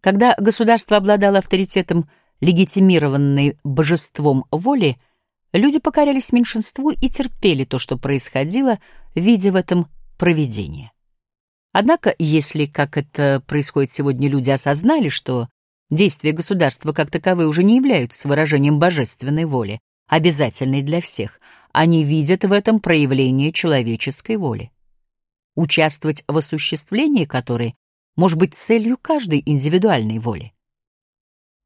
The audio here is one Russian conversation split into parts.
Когда государство обладало авторитетом, легитимированной божеством воли, люди покорялись меньшинству и терпели то, что происходило, видя в этом провидение. Однако, если, как это происходит сегодня, люди осознали, что действия государства как таковые уже не являются выражением божественной воли, обязательной для всех, они видят в этом проявление человеческой воли. Участвовать в осуществлении которой может быть целью каждой индивидуальной воли.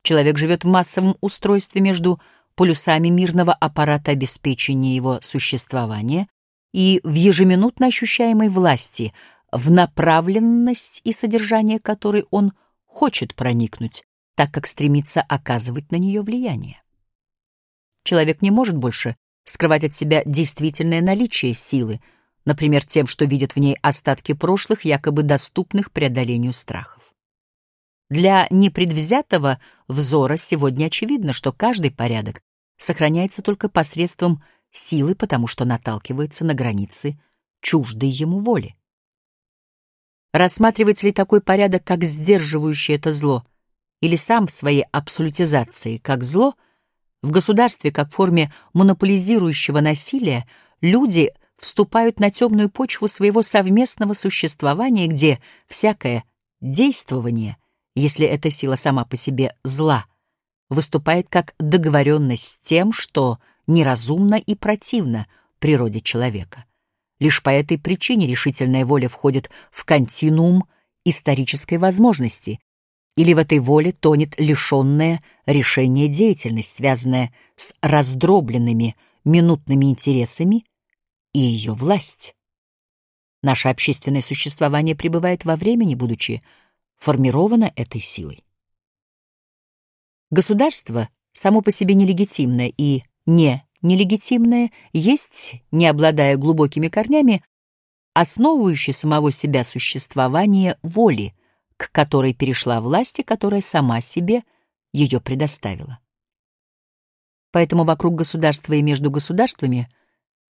Человек живет в массовом устройстве между полюсами мирного аппарата обеспечения его существования и в ежеминутно ощущаемой власти, в направленность и содержание которой он хочет проникнуть, так как стремится оказывать на нее влияние. Человек не может больше скрывать от себя действительное наличие силы, например, тем, что видит в ней остатки прошлых, якобы доступных преодолению страхов. Для непредвзятого взора сегодня очевидно, что каждый порядок сохраняется только посредством силы, потому что наталкивается на границы чуждой ему воли. Рассматривается ли такой порядок как сдерживающий это зло, или сам в своей абсолютизации как зло, в государстве как форме монополизирующего насилия люди вступают на темную почву своего совместного существования, где всякое действование, если эта сила сама по себе зла, выступает как договоренность с тем, что неразумно и противно природе человека. Лишь по этой причине решительная воля входит в континуум исторической возможности, или в этой воле тонет лишенная решения деятельность, связанная с раздробленными минутными интересами и ее власть. Наше общественное существование пребывает во времени, будучи формировано этой силой. Государство само по себе нелегитимное и не нелегитимное есть, не обладая глубокими корнями, основывающее самого себя существование воли, к которой перешла власть и которая сама себе ее предоставила. Поэтому вокруг государства и между государствами –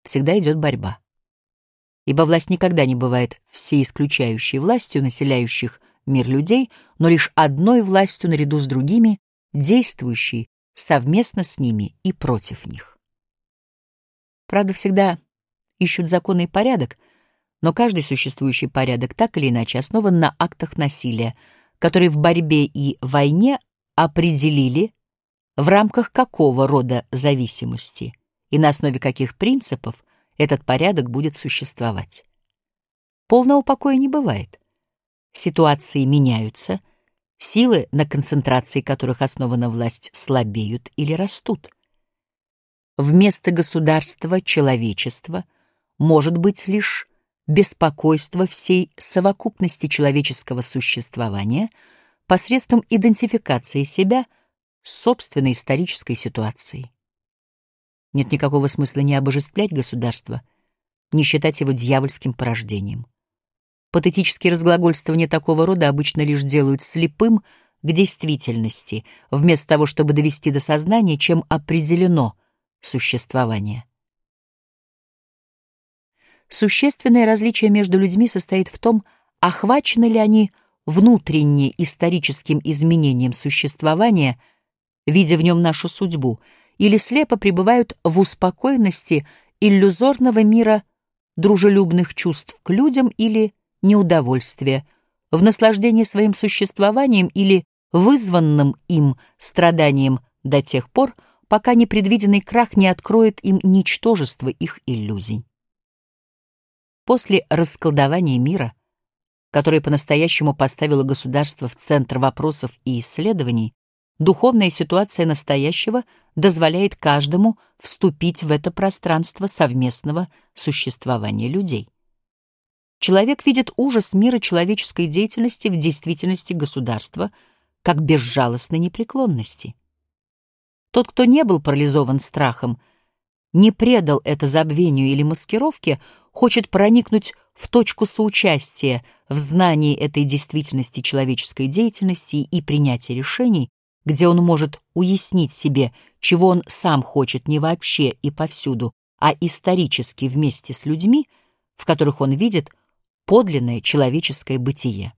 всегда идет борьба. Ибо власть никогда не бывает всеисключающей властью населяющих мир людей, но лишь одной властью наряду с другими, действующей совместно с ними и против них. Правда, всегда ищут законный порядок, но каждый существующий порядок так или иначе основан на актах насилия, которые в борьбе и войне определили, в рамках какого рода зависимости и на основе каких принципов этот порядок будет существовать. Полного покоя не бывает. Ситуации меняются, силы, на концентрации которых основана власть, слабеют или растут. Вместо государства человечества может быть лишь беспокойство всей совокупности человеческого существования посредством идентификации себя с собственной исторической ситуацией. Нет никакого смысла не обожествлять государство, не считать его дьявольским порождением. Патетические разглагольствования такого рода обычно лишь делают слепым к действительности, вместо того, чтобы довести до сознания, чем определено существование. Существенное различие между людьми состоит в том, охвачены ли они внутренне историческим изменением существования, видя в нем нашу судьбу — или слепо пребывают в успокоенности иллюзорного мира дружелюбных чувств к людям или неудовольствия, в наслаждении своим существованием или вызванным им страданием до тех пор, пока непредвиденный крах не откроет им ничтожество их иллюзий. После расколдования мира, которое по-настоящему поставило государство в центр вопросов и исследований, Духовная ситуация настоящего дозволяет каждому вступить в это пространство совместного существования людей. Человек видит ужас мира человеческой деятельности в действительности государства как безжалостной непреклонности. Тот, кто не был парализован страхом, не предал это забвению или маскировке, хочет проникнуть в точку соучастия в знании этой действительности человеческой деятельности и принятия решений, где он может уяснить себе, чего он сам хочет не вообще и повсюду, а исторически вместе с людьми, в которых он видит подлинное человеческое бытие.